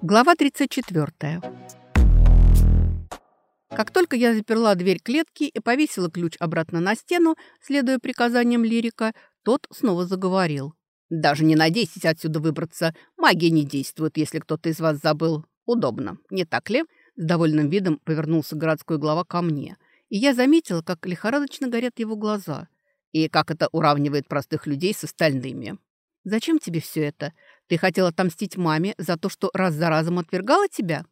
Глава 34. Как только я заперла дверь клетки и повесила ключ обратно на стену, следуя приказаниям лирика, тот снова заговорил. «Даже не надейтесь отсюда выбраться. Магия не действует, если кто-то из вас забыл. Удобно, не так ли?» С довольным видом повернулся городской глава ко мне. И я заметила, как лихорадочно горят его глаза. И как это уравнивает простых людей с остальными. «Зачем тебе все это? Ты хотел отомстить маме за то, что раз за разом отвергала тебя?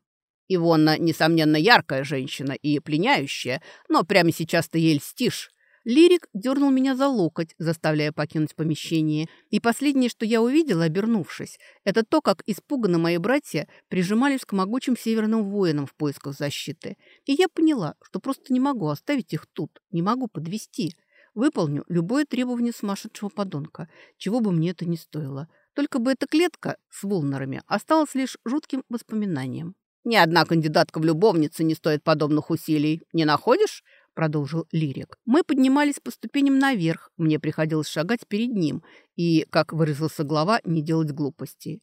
Ивонна, несомненно, яркая женщина и пленяющая, но прямо сейчас ты ей льстишь. Лирик дернул меня за локоть, заставляя покинуть помещение. И последнее, что я увидела, обернувшись, это то, как испуганно мои братья прижимались к могучим северным воинам в поисках защиты. И я поняла, что просто не могу оставить их тут, не могу подвести. Выполню любое требование сумасшедшего подонка, чего бы мне это ни стоило. Только бы эта клетка с волнерами осталась лишь жутким воспоминанием. «Ни одна кандидатка в любовницы не стоит подобных усилий. Не находишь?» – продолжил Лирик. Мы поднимались по ступеням наверх. Мне приходилось шагать перед ним и, как выразился глава, не делать глупостей.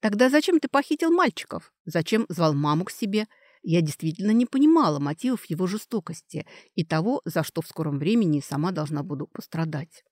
«Тогда зачем ты похитил мальчиков? Зачем звал маму к себе?» Я действительно не понимала мотивов его жестокости и того, за что в скором времени сама должна буду пострадать.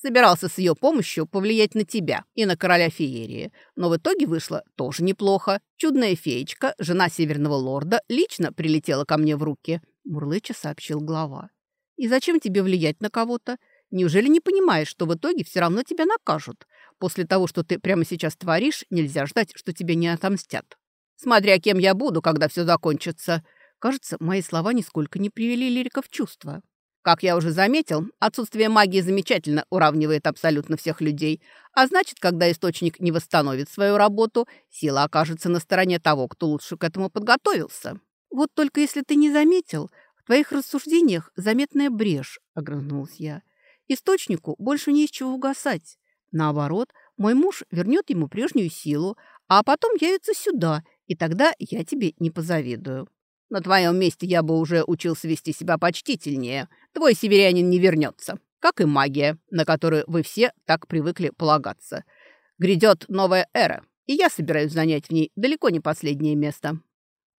Собирался с ее помощью повлиять на тебя и на короля феерии. Но в итоге вышло тоже неплохо. Чудная феечка, жена северного лорда, лично прилетела ко мне в руки. Мурлыча сообщил глава. И зачем тебе влиять на кого-то? Неужели не понимаешь, что в итоге все равно тебя накажут? После того, что ты прямо сейчас творишь, нельзя ждать, что тебе не отомстят. Смотря кем я буду, когда все закончится. Кажется, мои слова нисколько не привели лирика в чувство. Как я уже заметил, отсутствие магии замечательно уравнивает абсолютно всех людей, а значит, когда источник не восстановит свою работу, сила окажется на стороне того, кто лучше к этому подготовился. «Вот только если ты не заметил, в твоих рассуждениях заметная брешь», — огрызнулась я. «Источнику больше не из чего угасать. Наоборот, мой муж вернет ему прежнюю силу, а потом явится сюда, и тогда я тебе не позавидую». На твоем месте я бы уже учился вести себя почтительнее. Твой северянин не вернется, как и магия, на которую вы все так привыкли полагаться. Грядет новая эра, и я собираюсь занять в ней далеко не последнее место».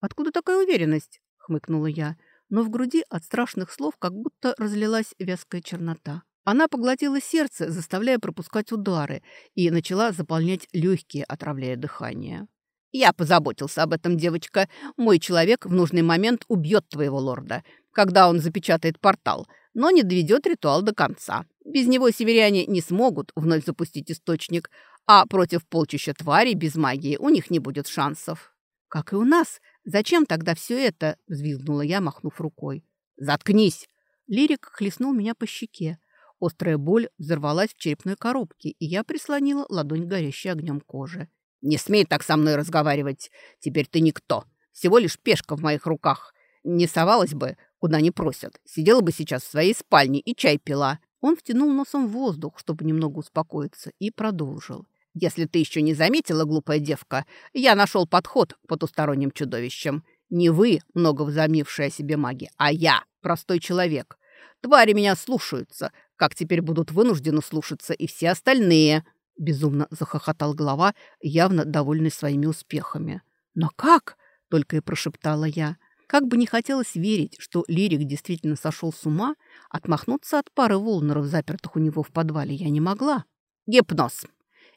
«Откуда такая уверенность?» — хмыкнула я, но в груди от страшных слов как будто разлилась вязкая чернота. Она поглотила сердце, заставляя пропускать удары, и начала заполнять легкие, отравляя дыхание. «Я позаботился об этом, девочка. Мой человек в нужный момент убьет твоего лорда, когда он запечатает портал, но не доведет ритуал до конца. Без него северяне не смогут вновь запустить источник, а против полчища тварей без магии у них не будет шансов». «Как и у нас. Зачем тогда все это?» – взвизгнула я, махнув рукой. «Заткнись!» Лирик хлестнул меня по щеке. Острая боль взорвалась в черепной коробке, и я прислонила ладонь горящей огнем кожи. «Не смей так со мной разговаривать. Теперь ты никто. Всего лишь пешка в моих руках. Не совалась бы, куда не просят. Сидела бы сейчас в своей спальне и чай пила». Он втянул носом воздух, чтобы немного успокоиться, и продолжил. «Если ты еще не заметила, глупая девка, я нашел подход к потусторонним чудовищам. Не вы, много возомнившие о себе маги, а я, простой человек. Твари меня слушаются, как теперь будут вынуждены слушаться и все остальные». Безумно захохотал голова, явно довольный своими успехами. «Но как?» — только и прошептала я. Как бы не хотелось верить, что лирик действительно сошел с ума, отмахнуться от пары волнеров, запертых у него в подвале, я не могла. «Гипноз.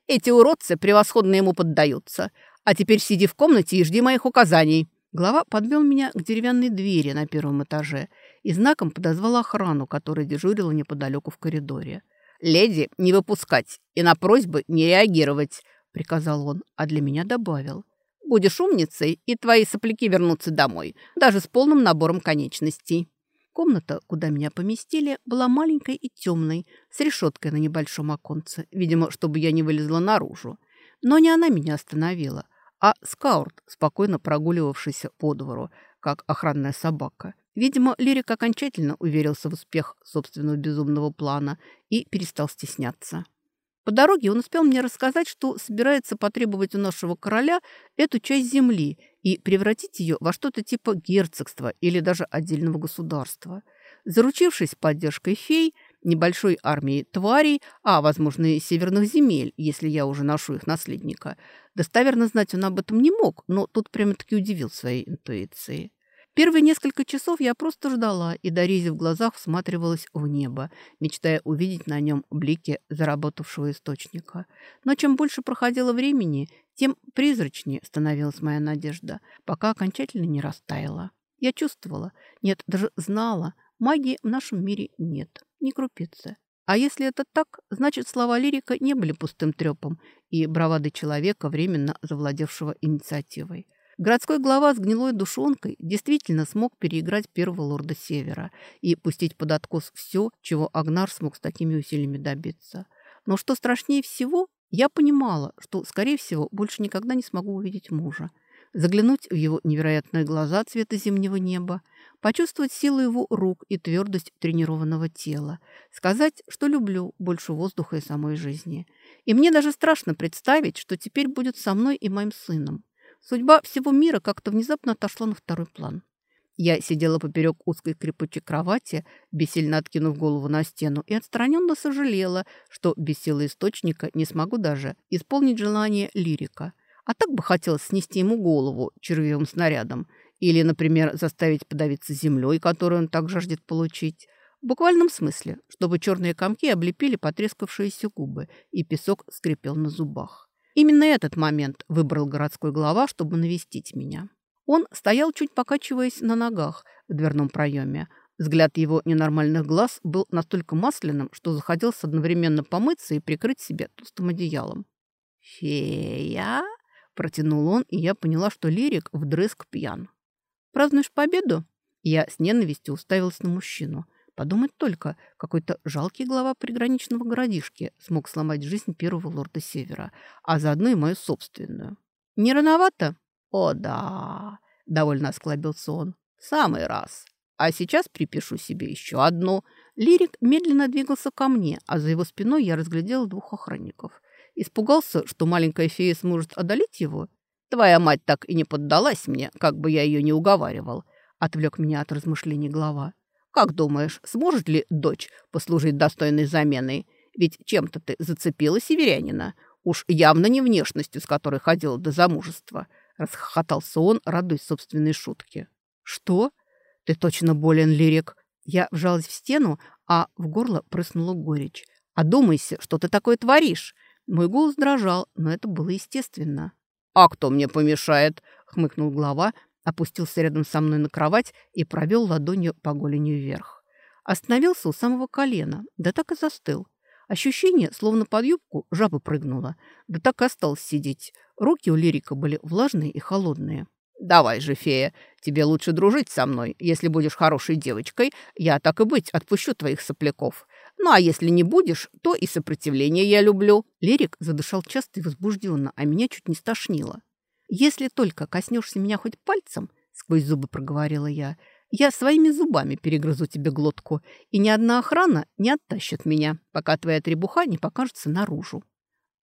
Эти уродцы превосходно ему поддаются. А теперь сиди в комнате и жди моих указаний». Глава подвел меня к деревянной двери на первом этаже и знаком подозвал охрану, которая дежурила неподалеку в коридоре. «Леди не выпускать и на просьбы не реагировать», — приказал он, а для меня добавил. «Будешь умницей, и твои сопляки вернутся домой, даже с полным набором конечностей». Комната, куда меня поместили, была маленькой и темной, с решеткой на небольшом оконце, видимо, чтобы я не вылезла наружу. Но не она меня остановила, а скаурт, спокойно прогуливавшийся по двору, как охранная собака. Видимо, Лирик окончательно уверился в успех собственного безумного плана и перестал стесняться. По дороге он успел мне рассказать, что собирается потребовать у нашего короля эту часть земли и превратить ее во что-то типа герцогства или даже отдельного государства. Заручившись поддержкой фей, небольшой армией тварей, а, возможно, и северных земель, если я уже ношу их наследника. Достоверно знать он об этом не мог, но тут прямо-таки удивил своей интуицией. Первые несколько часов я просто ждала и, дорези в глазах, всматривалась в небо, мечтая увидеть на нем блики заработавшего источника. Но чем больше проходило времени, тем призрачнее становилась моя надежда, пока окончательно не растаяла. Я чувствовала, нет, даже знала, магии в нашем мире нет, ни крупицы. А если это так, значит, слова лирика не были пустым трепом и бравады человека, временно завладевшего инициативой. Городской глава с гнилой душонкой действительно смог переиграть первого лорда Севера и пустить под откос все, чего Агнар смог с такими усилиями добиться. Но что страшнее всего, я понимала, что, скорее всего, больше никогда не смогу увидеть мужа. Заглянуть в его невероятные глаза цвета зимнего неба, почувствовать силу его рук и твердость тренированного тела, сказать, что люблю больше воздуха и самой жизни. И мне даже страшно представить, что теперь будет со мной и моим сыном. Судьба всего мира как-то внезапно отошла на второй план. Я сидела поперек узкой крепучей кровати, бессильно откинув голову на стену, и отстраненно сожалела, что без силы источника не смогу даже исполнить желание лирика. А так бы хотелось снести ему голову червевым снарядом или, например, заставить подавиться землей, которую он так жаждет получить. В буквальном смысле, чтобы черные комки облепили потрескавшиеся губы, и песок скрипел на зубах. Именно этот момент выбрал городской глава, чтобы навестить меня. Он стоял, чуть покачиваясь на ногах в дверном проеме. Взгляд его ненормальных глаз был настолько масляным, что захотелось одновременно помыться и прикрыть себя толстым одеялом. «Фея?» – протянул он, и я поняла, что лирик вдрызг пьян. «Празднуешь победу?» Я с ненавистью уставилась на мужчину. Подумать только, какой-то жалкий глава приграничного городишки смог сломать жизнь первого лорда Севера, а заодно и мою собственную. «Не рановато?» «О, да!» – довольно осклабился он. «Самый раз. А сейчас припишу себе еще одну». Лирик медленно двигался ко мне, а за его спиной я разглядела двух охранников. Испугался, что маленькая фея сможет одолеть его? «Твоя мать так и не поддалась мне, как бы я ее не уговаривал», – отвлек меня от размышлений глава. Как думаешь, сможет ли дочь послужить достойной заменой? Ведь чем-то ты зацепила северянина. Уж явно не внешностью, с которой ходила до замужества. Расхохотался он, радуясь собственной шутке. Что? Ты точно болен, Лирик? Я вжалась в стену, а в горло прыснула горечь. «Одумайся, что ты такое творишь?» Мой голос дрожал, но это было естественно. «А кто мне помешает?» — хмыкнул глава, опустился рядом со мной на кровать и провел ладонью по голени вверх. Остановился у самого колена, да так и застыл. Ощущение, словно под юбку, жаба прыгнула, да так и осталось сидеть. Руки у лирика были влажные и холодные. «Давай же, фея, тебе лучше дружить со мной. Если будешь хорошей девочкой, я, так и быть, отпущу твоих сопляков. Ну, а если не будешь, то и сопротивление я люблю». Лирик задышал часто и возбужденно, а меня чуть не стошнило. «Если только коснешься меня хоть пальцем», — сквозь зубы проговорила я, «я своими зубами перегрызу тебе глотку, и ни одна охрана не оттащит меня, пока твоя требуха не покажется наружу».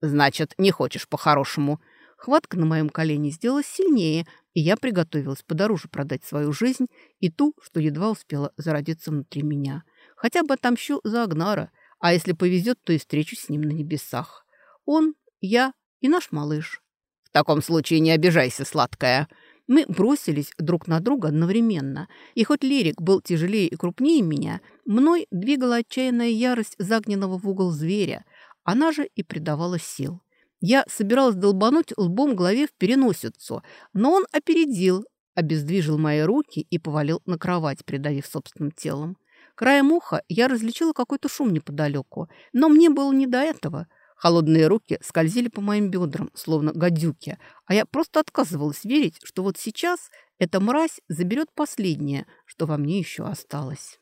«Значит, не хочешь по-хорошему». Хватка на моем колене сделалась сильнее, и я приготовилась подороже продать свою жизнь и ту, что едва успела зародиться внутри меня. Хотя бы отомщу за Агнара, а если повезет, то и встречусь с ним на небесах. Он, я и наш малыш. «В таком случае не обижайся, сладкая». Мы бросились друг на друга одновременно, и хоть Лерик был тяжелее и крупнее меня, мной двигала отчаянная ярость загненного в угол зверя, она же и придавала сил. Я собиралась долбануть лбом голове в переносицу, но он опередил, обездвижил мои руки и повалил на кровать, придавив собственным телом. Краем уха я различила какой-то шум неподалеку, но мне было не до этого – Холодные руки скользили по моим бедрам, словно гадюки, а я просто отказывалась верить, что вот сейчас эта мразь заберет последнее, что во мне еще осталось.